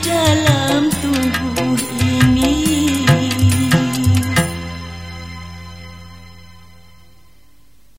di